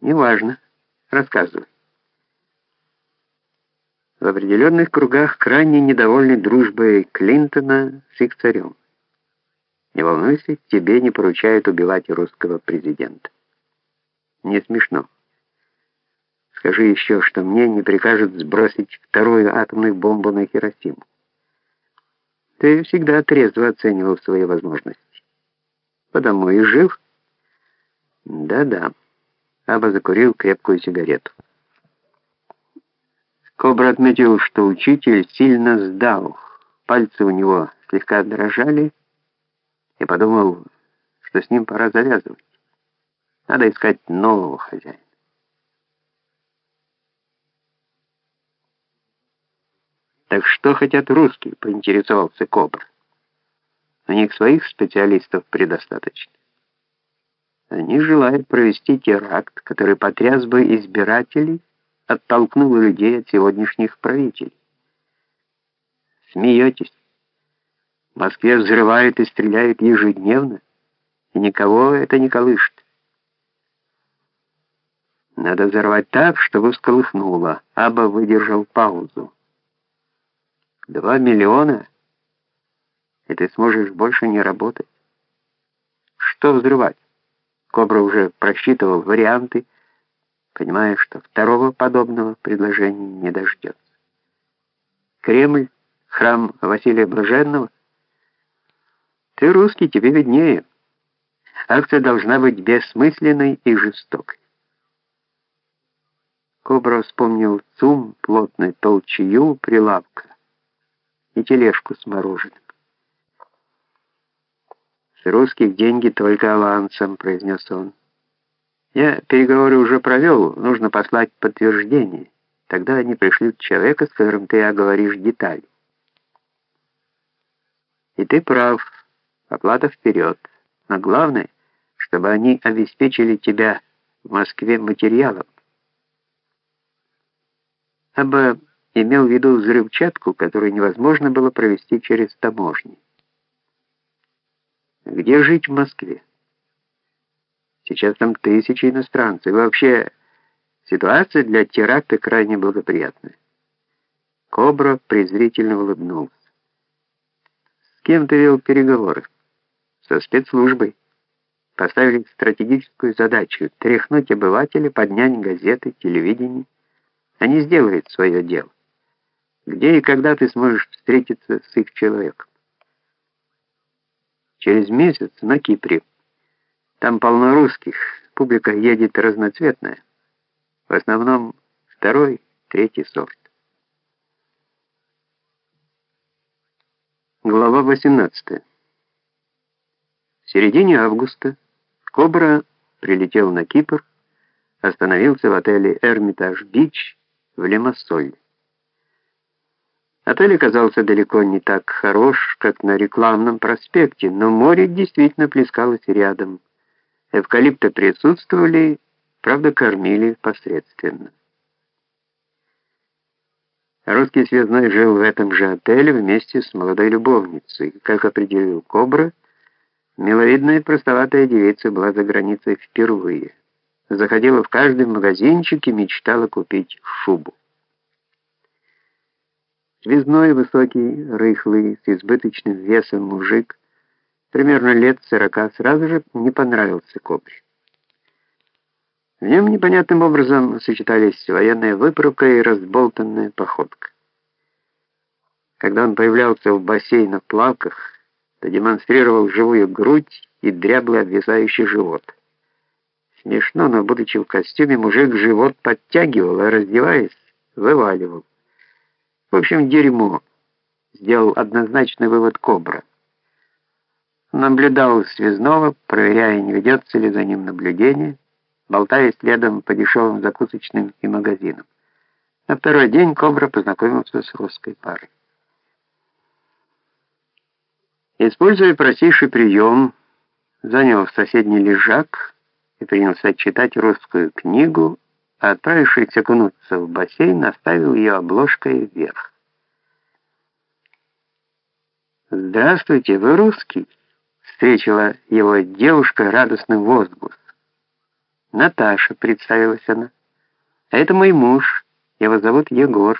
Неважно. Рассказывай. В определенных кругах крайне недовольны дружбой Клинтона с их царем. Не волнуйся, тебе не поручают убивать русского президента. Не смешно. Скажи еще, что мне не прикажут сбросить вторую атомную бомбу на Хиросиму. Ты всегда трезво оценивал свои возможности. Потому и жив. Да-да. Аба закурил крепкую сигарету. Кобра отметил, что учитель сильно сдал. Пальцы у него слегка дрожали, и подумал, что с ним пора завязывать. Надо искать нового хозяина. «Так что хотят русские?» — поинтересовался Кобра. «У них своих специалистов предостаточно. Они желают провести теракт, который потряс бы избирателей, оттолкнул людей от сегодняшних правителей. Смеетесь? В Москве взрывают и стреляют ежедневно, и никого это не колышет. Надо взорвать так, чтобы всколыхнуло. Аба выдержал паузу. Два миллиона, и ты сможешь больше не работать. Что взрывать? Кобра уже просчитывал варианты, понимая, что второго подобного предложения не дождется. Кремль, храм Василия Блаженного? Ты русский, тебе виднее. Акция должна быть бессмысленной и жестокой. Кобра вспомнил ЦУМ, плотной толчью прилавка и тележку с мороженым. «С русских деньги только авансом», — произнес он. «Я переговоры уже провел, нужно послать подтверждение. Тогда они пришлют человека, с которым ты оговоришь детали». «И ты прав. Оплата вперед. Но главное, чтобы они обеспечили тебя в Москве материалом. Абба имел в виду взрывчатку, которую невозможно было провести через таможни. Где жить в Москве? Сейчас там тысячи иностранцев. И вообще, ситуация для теракта крайне благоприятная. Кобра презрительно улыбнулся. С кем ты вел переговоры? Со спецслужбой. Поставили стратегическую задачу — тряхнуть обывателя, поднять газеты, телевидение. Они сделают свое дело. Где и когда ты сможешь встретиться с их человеком? Через месяц на Кипре. Там полно русских, публика едет разноцветная. В основном второй, третий сорт. Глава 18. В середине августа Кобра прилетел на Кипр, остановился в отеле «Эрмитаж Бич» в Лимассоль. Отель оказался далеко не так хорош, как на рекламном проспекте, но море действительно плескалось рядом. Эвкалипты присутствовали, правда, кормили посредственно. Русский связной жил в этом же отеле вместе с молодой любовницей. Как определил Кобра, миловидная простоватая девица была за границей впервые. Заходила в каждый магазинчик и мечтала купить шубу. Связной, высокий, рыхлый, с избыточным весом мужик, примерно лет сорока, сразу же не понравился Кобре. В нем непонятным образом сочетались военная выправка и разболтанная походка. Когда он появлялся в бассейнах плавках, то демонстрировал живую грудь и дряблый обвисающий живот. Смешно, но будучи в костюме, мужик живот подтягивал, а раздеваясь, вываливал. В общем, дерьмо, сделал однозначный вывод Кобра. Наблюдал связного, проверяя, не ведется ли за ним наблюдение, болтая следом по дешевым закусочным и магазинам. На второй день Кобра познакомился с русской парой. Используя простейший прием, занял соседний лежак и принялся читать русскую книгу а отправившись окунуться в бассейн, оставил ее обложкой вверх. «Здравствуйте, вы русский?» — встретила его девушка радостным возгласом. «Наташа», — представилась она. «А это мой муж, его зовут Егор».